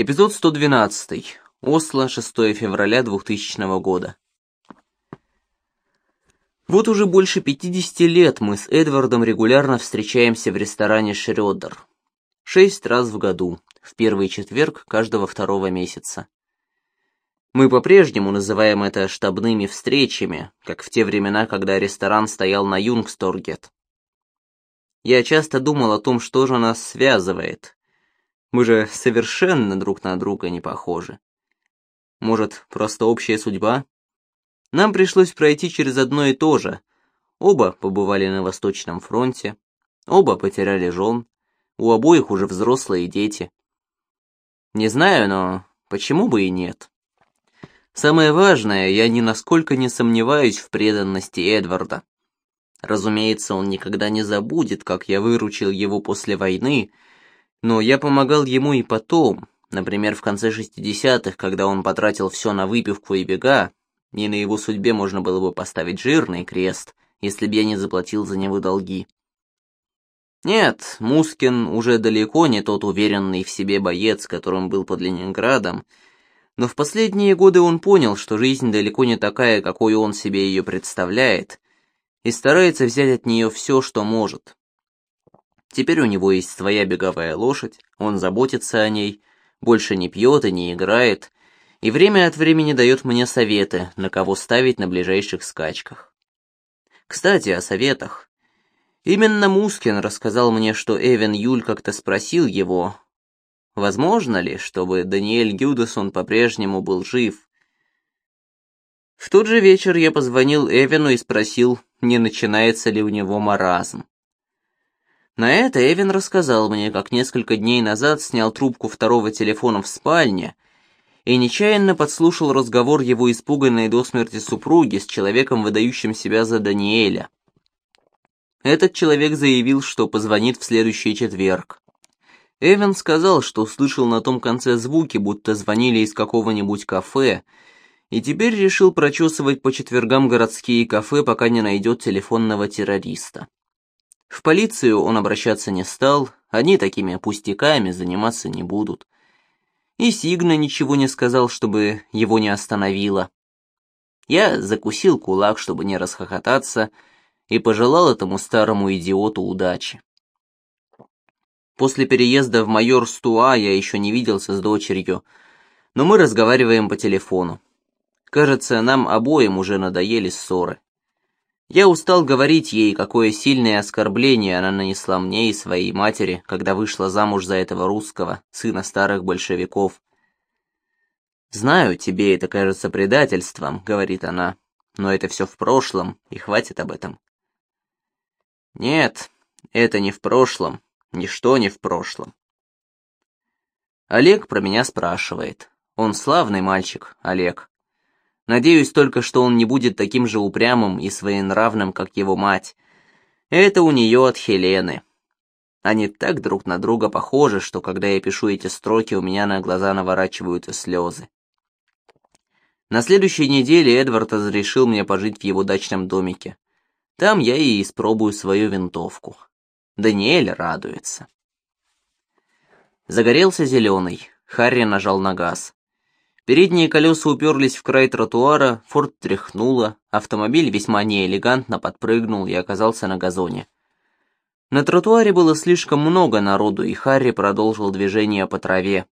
Эпизод 112. Осло, 6 февраля 2000 года. Вот уже больше 50 лет мы с Эдвардом регулярно встречаемся в ресторане Шрёдер. Шесть раз в году, в первый четверг каждого второго месяца. Мы по-прежнему называем это штабными встречами, как в те времена, когда ресторан стоял на Юнгсторгет. Я часто думал о том, что же нас связывает, мы же совершенно друг на друга не похожи. Может, просто общая судьба? Нам пришлось пройти через одно и то же. Оба побывали на Восточном фронте, оба потеряли жен, у обоих уже взрослые дети. Не знаю, но почему бы и нет? Самое важное, я ни насколько не сомневаюсь в преданности Эдварда. Разумеется, он никогда не забудет, как я выручил его после войны, но я помогал ему и потом, например, в конце 60-х, когда он потратил все на выпивку и бега, и на его судьбе можно было бы поставить жирный крест, если бы я не заплатил за него долги. Нет, Мускин уже далеко не тот уверенный в себе боец, которым был под Ленинградом, но в последние годы он понял, что жизнь далеко не такая, какой он себе ее представляет, и старается взять от нее все, что может. Теперь у него есть своя беговая лошадь, он заботится о ней, больше не пьет и не играет, и время от времени дает мне советы, на кого ставить на ближайших скачках. Кстати, о советах. Именно Мускин рассказал мне, что Эвен Юль как-то спросил его, возможно ли, чтобы Даниэль Гюдесон по-прежнему был жив. В тот же вечер я позвонил Эвену и спросил, не начинается ли у него маразм. На это Эвен рассказал мне, как несколько дней назад снял трубку второго телефона в спальне и нечаянно подслушал разговор его испуганной до смерти супруги с человеком, выдающим себя за Даниэля. Этот человек заявил, что позвонит в следующий четверг. Эвен сказал, что услышал на том конце звуки, будто звонили из какого-нибудь кафе, и теперь решил прочесывать по четвергам городские кафе, пока не найдет телефонного террориста. В полицию он обращаться не стал, они такими пустяками заниматься не будут. И Сигна ничего не сказал, чтобы его не остановило. Я закусил кулак, чтобы не расхохотаться, и пожелал этому старому идиоту удачи. После переезда в майор Стуа я еще не виделся с дочерью, но мы разговариваем по телефону. Кажется, нам обоим уже надоели ссоры. Я устал говорить ей, какое сильное оскорбление она нанесла мне и своей матери, когда вышла замуж за этого русского, сына старых большевиков. «Знаю, тебе это кажется предательством», — говорит она, — «но это все в прошлом, и хватит об этом». «Нет, это не в прошлом, ничто не в прошлом». Олег про меня спрашивает. Он славный мальчик, Олег. Надеюсь только, что он не будет таким же упрямым и своенравным, как его мать. Это у нее от Хелены. Они так друг на друга похожи, что когда я пишу эти строки, у меня на глаза наворачиваются слезы. На следующей неделе Эдвард разрешил мне пожить в его дачном домике. Там я и испробую свою винтовку. Даниэль радуется. Загорелся зеленый. Харри нажал на газ. Передние колеса уперлись в край тротуара, форт тряхнуло, автомобиль весьма неэлегантно подпрыгнул и оказался на газоне. На тротуаре было слишком много народу, и Харри продолжил движение по траве.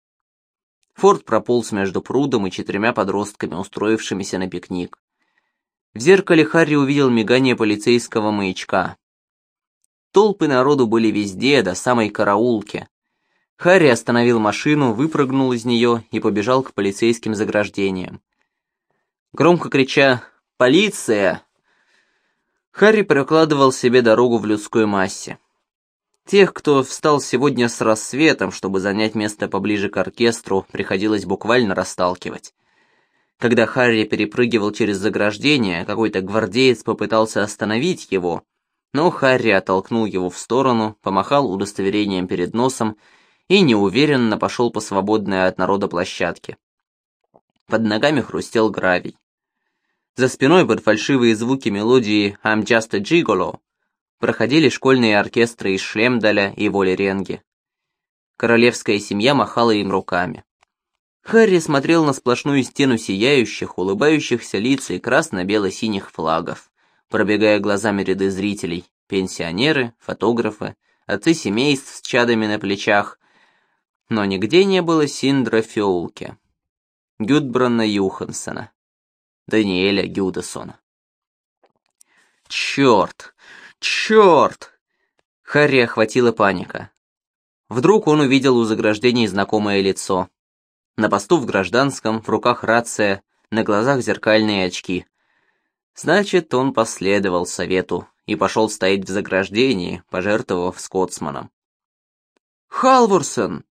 Форд прополз между прудом и четырьмя подростками, устроившимися на пикник. В зеркале Харри увидел мигание полицейского маячка. Толпы народу были везде, до самой караулки. Харри остановил машину, выпрыгнул из нее и побежал к полицейским заграждениям. Громко крича «Полиция!», Харри прокладывал себе дорогу в людской массе. Тех, кто встал сегодня с рассветом, чтобы занять место поближе к оркестру, приходилось буквально расталкивать. Когда Харри перепрыгивал через заграждение, какой-то гвардеец попытался остановить его, но Харри оттолкнул его в сторону, помахал удостоверением перед носом и неуверенно пошел по свободной от народа площадке. Под ногами хрустел гравий. За спиной под фальшивые звуки мелодии «I'm just a gigolo» проходили школьные оркестры из Шлемдаля и Волеренги. Королевская семья махала им руками. Харри смотрел на сплошную стену сияющих, улыбающихся лиц и красно-бело-синих флагов, пробегая глазами ряды зрителей, пенсионеры, фотографы, отцы семейств с чадами на плечах. Но нигде не было Синдра Феулке, Гюдбрана Юхансена, Даниэля Гюдасона. Черт! Черт! Харри охватила паника. Вдруг он увидел у заграждений знакомое лицо. На посту в гражданском, в руках рация, на глазах зеркальные очки. Значит, он последовал совету и пошел стоять в заграждении, пожертвовав скотсманом. «Халворсон!»